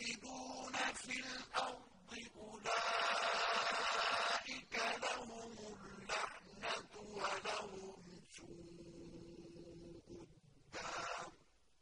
يفسدون في الأرض